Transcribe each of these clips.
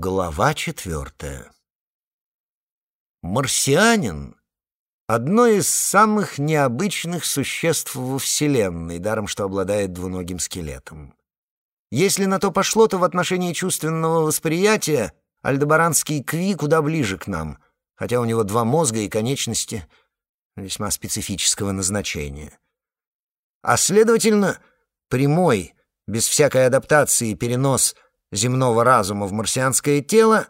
Глава четвертая. Марсианин — одно из самых необычных существ во Вселенной, даром что обладает двуногим скелетом. Если на то пошло, то в отношении чувственного восприятия альдебаранский Кви куда ближе к нам, хотя у него два мозга и конечности весьма специфического назначения. А следовательно, прямой, без всякой адаптации перенос — земного разума в марсианское тело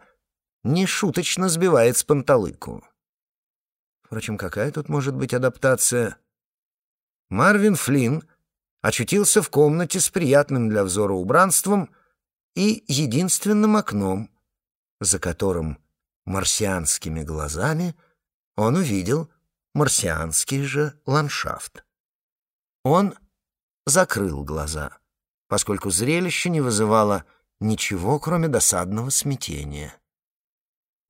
нешуточно сбивает с панталыку. Впрочем, какая тут может быть адаптация? Марвин Флинн очутился в комнате с приятным для взора убранством и единственным окном, за которым марсианскими глазами он увидел марсианский же ландшафт. Он закрыл глаза, поскольку зрелище не вызывало Ничего, кроме досадного смятения.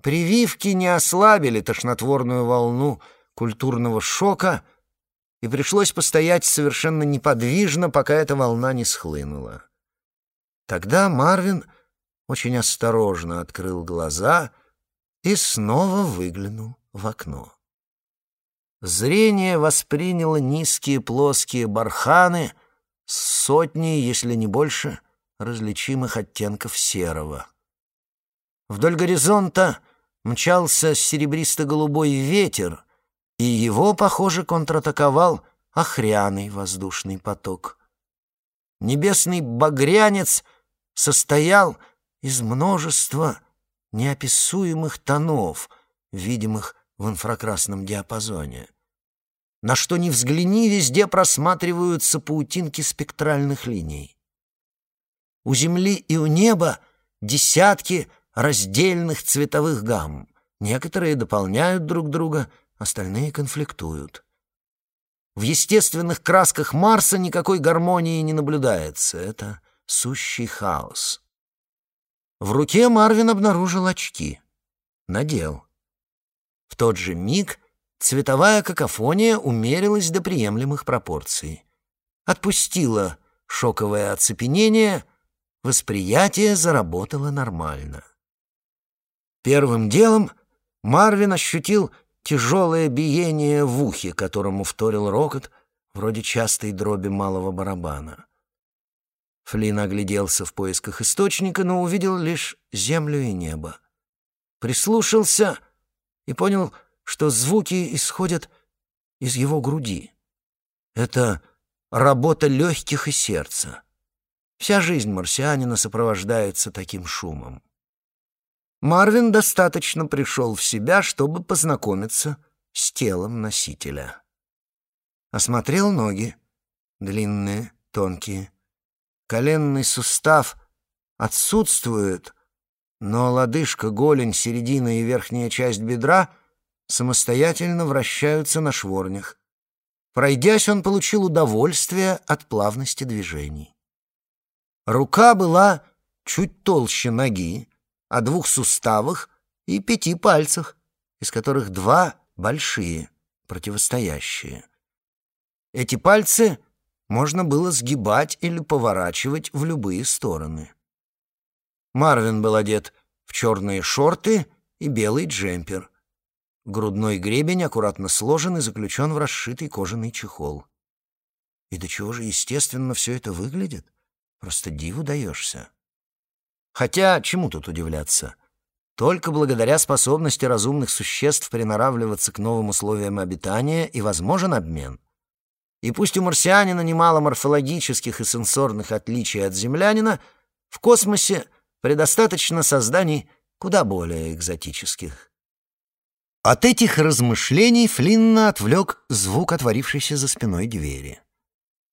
Прививки не ослабили тошнотворную волну культурного шока, и пришлось постоять совершенно неподвижно, пока эта волна не схлынула. Тогда Марвин очень осторожно открыл глаза и снова выглянул в окно. Зрение восприняло низкие плоские барханы с сотней, если не больше, различимых оттенков серого. Вдоль горизонта мчался серебристо-голубой ветер, и его, похоже, контратаковал охряный воздушный поток. Небесный багрянец состоял из множества неописуемых тонов, видимых в инфракрасном диапазоне. На что ни взгляни, везде просматриваются паутинки спектральных линий. У земли и у неба десятки раздельных цветовых гамм. Некоторые дополняют друг друга, остальные конфликтуют. В естественных красках Марса никакой гармонии не наблюдается. Это сущий хаос. В руке Марвин обнаружил очки. Надел. В тот же миг цветовая какофония умерилась до приемлемых пропорций. Отпустила шоковое оцепенение — восприятие заработало нормально. Первым делом Марвин ощутил тяжелое биение в ухе, которому вторил рокот, вроде частой дроби малого барабана. Флинн огляделся в поисках источника, но увидел лишь землю и небо. Прислушался и понял, что звуки исходят из его груди. Это работа легких и сердца. Вся жизнь марсианина сопровождается таким шумом. Марвин достаточно пришел в себя, чтобы познакомиться с телом носителя. Осмотрел ноги, длинные, тонкие. Коленный сустав отсутствует, но лодыжка, голень, середина и верхняя часть бедра самостоятельно вращаются на шворнях. Пройдясь, он получил удовольствие от плавности движений. Рука была чуть толще ноги, о двух суставах и пяти пальцах, из которых два большие, противостоящие. Эти пальцы можно было сгибать или поворачивать в любые стороны. Марвин был одет в черные шорты и белый джемпер. Грудной гребень аккуратно сложен и заключен в расшитый кожаный чехол. И до чего же естественно все это выглядит? Просто диву даешься. Хотя, чему тут удивляться? Только благодаря способности разумных существ приноравливаться к новым условиям обитания и возможен обмен. И пусть у марсианина немало морфологических и сенсорных отличий от землянина, в космосе предостаточно созданий куда более экзотических. От этих размышлений Флинна отвлек звук отворившейся за спиной двери.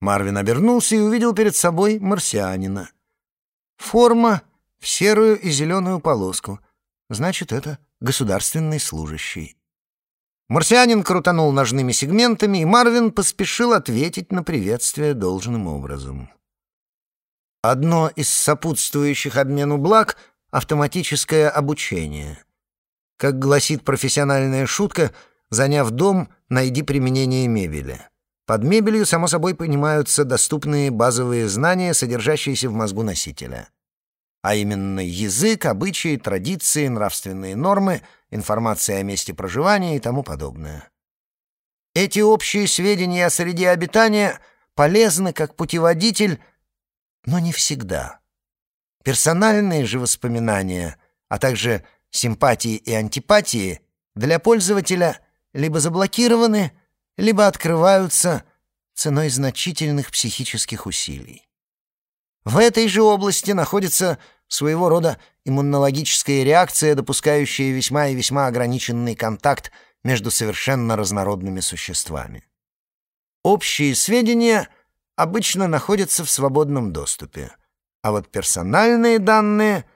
Марвин обернулся и увидел перед собой марсианина. Форма в серую и зеленую полоску. Значит, это государственный служащий. Марсианин крутанул ножными сегментами, и Марвин поспешил ответить на приветствие должным образом. Одно из сопутствующих обмену благ — автоматическое обучение. Как гласит профессиональная шутка, заняв дом, найди применение мебели. Под мебелью, само собой, понимаются доступные базовые знания, содержащиеся в мозгу носителя. а именно язык, обычаи, традиции, нравственные нормы, информация о месте проживания и тому подобное. Эти общие сведения о среде обитания полезны как путеводитель, но не всегда. Персональные же воспоминания, а также симпатии и антипатии для пользователя либо заблокированы, либо открываются ценой значительных психических усилий. В этой же области находится своего рода иммунологическая реакция, допускающая весьма и весьма ограниченный контакт между совершенно разнородными существами. Общие сведения обычно находятся в свободном доступе, а вот персональные данные,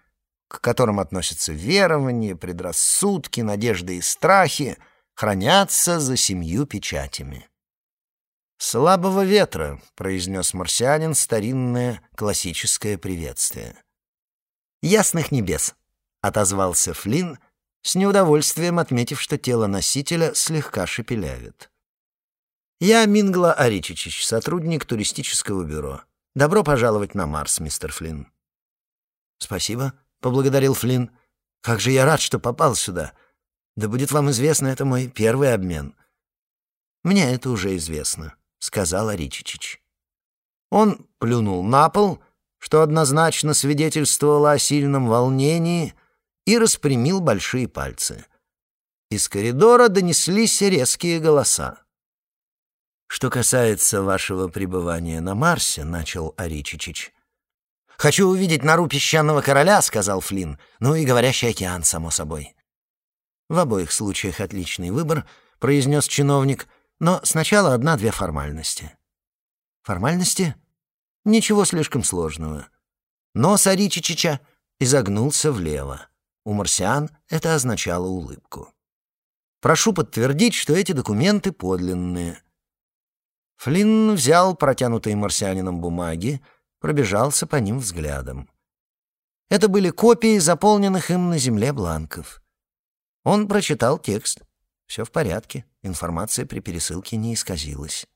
к которым относятся верования, предрассудки, надежды и страхи, хранятся за семью печатями. «Слабого ветра», — произнес марсианин старинное классическое приветствие. «Ясных небес», — отозвался Флинн, с неудовольствием отметив, что тело носителя слегка шепелявит. «Я Мингла Аричичич, сотрудник туристического бюро. Добро пожаловать на Марс, мистер Флинн». «Спасибо», — поблагодарил Флинн. «Как же я рад, что попал сюда. Да будет вам известно, это мой первый обмен». «Мне это уже известно», — сказал Аричичич. Он плюнул на пол, что однозначно свидетельствовало о сильном волнении, и распрямил большие пальцы. Из коридора донеслись резкие голоса. «Что касается вашего пребывания на Марсе», — начал Аричичич. «Хочу увидеть нору песчаного короля», — сказал Флинн. «Ну и говорящий океан, само собой». «В обоих случаях отличный выбор», — произнес чиновник — но сначала одна-две формальности. Формальности? Ничего слишком сложного. Нос Аричичича изогнулся влево. У марсиан это означало улыбку. Прошу подтвердить, что эти документы подлинные. Флинн взял протянутые марсианином бумаги, пробежался по ним взглядом. Это были копии заполненных им на земле бланков. Он прочитал текст. Все в порядке, информация при пересылке не исказилась.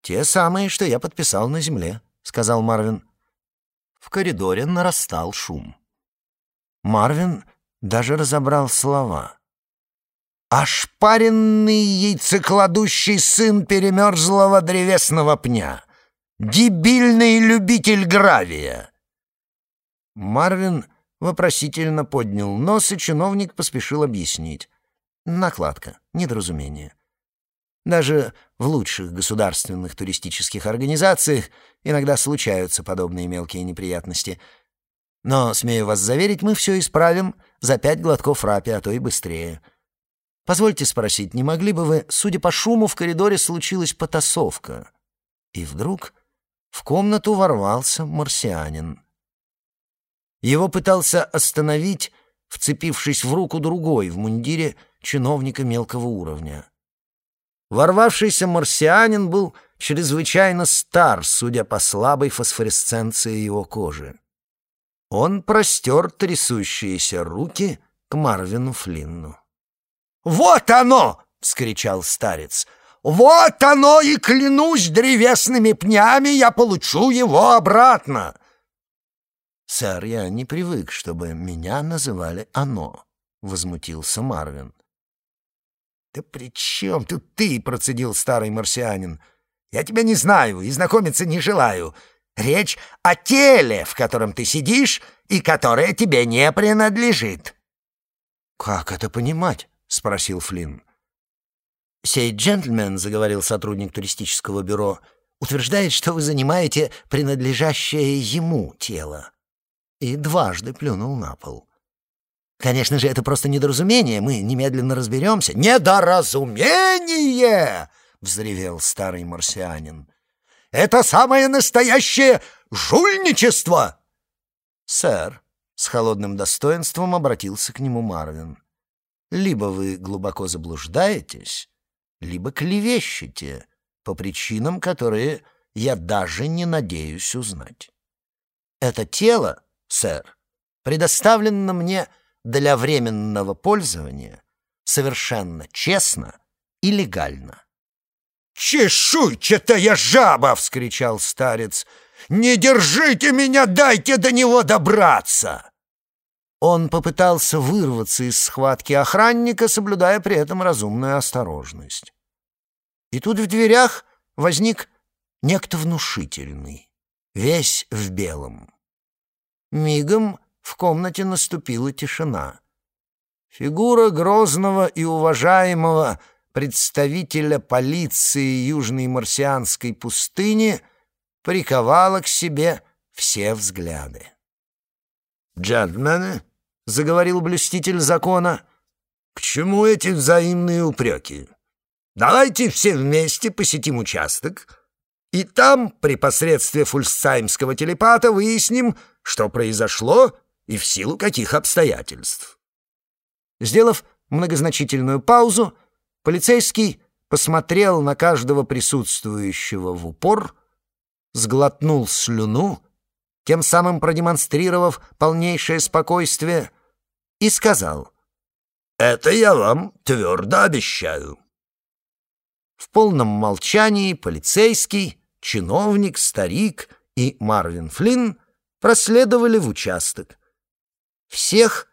«Те самые, что я подписал на земле», — сказал Марвин. В коридоре нарастал шум. Марвин даже разобрал слова. «Ошпаренный яйцекладущий сын перемерзлого древесного пня! Дебильный любитель гравия!» Марвин вопросительно поднял нос, и чиновник поспешил объяснить. Накладка, недоразумение. Даже в лучших государственных туристических организациях иногда случаются подобные мелкие неприятности. Но, смею вас заверить, мы все исправим за пять глотков рапи, а то и быстрее. Позвольте спросить, не могли бы вы, судя по шуму, в коридоре случилась потасовка? И вдруг в комнату ворвался марсианин. Его пытался остановить, вцепившись в руку другой в мундире чиновника мелкого уровня. Ворвавшийся марсианин был чрезвычайно стар, судя по слабой фосфоресценции его кожи. Он простер трясущиеся руки к Марвину Флинну. «Вот оно!» — вскричал старец. «Вот оно, и клянусь древесными пнями, я получу его обратно!» «Сэр, я не привык, чтобы меня называли «оно», — возмутился Марвин. «Да при чем тут ты?» — процедил старый марсианин. «Я тебя не знаю и знакомиться не желаю. Речь о теле, в котором ты сидишь и которое тебе не принадлежит». «Как это понимать?» — спросил Флинн. «Сей джентльмен», — заговорил сотрудник туристического бюро, — «утверждает, что вы занимаете принадлежащее ему тело». И дважды плюнул на пол. Конечно же, это просто недоразумение, мы немедленно разберемся. «Недоразумение!» — взревел старый марсианин. «Это самое настоящее жульничество!» «Сэр», — с холодным достоинством обратился к нему Марвин, «либо вы глубоко заблуждаетесь, либо клевещете по причинам, которые я даже не надеюсь узнать. Это тело, сэр, предоставлено мне для временного пользования совершенно честно и легально. «Чешуйчатая жаба!» — вскричал старец. «Не держите меня, дайте до него добраться!» Он попытался вырваться из схватки охранника, соблюдая при этом разумную осторожность. И тут в дверях возник некто внушительный, весь в белом. Мигом в комнате наступила тишина. Фигура грозного и уважаемого представителя полиции Южной Марсианской пустыни приковала к себе все взгляды. «Джентльмены», — заговорил блюститель закона, — «к чему эти взаимные упреки? Давайте все вместе посетим участок, и там, при посредстве фульсцаймского телепата, выясним, что произошло и в силу каких обстоятельств». Сделав многозначительную паузу, полицейский посмотрел на каждого присутствующего в упор, сглотнул слюну тем самым продемонстрировав полнейшее спокойствие, и сказал «Это я вам твердо обещаю». В полном молчании полицейский, чиновник, старик и Марвин Флинн проследовали в участок. Всех,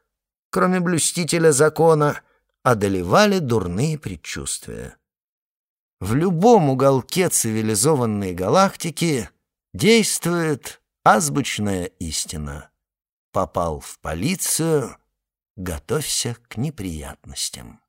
кроме блюстителя закона, одолевали дурные предчувствия. В любом уголке цивилизованной галактики действует Азбучная истина. Попал в полицию, готовься к неприятностям.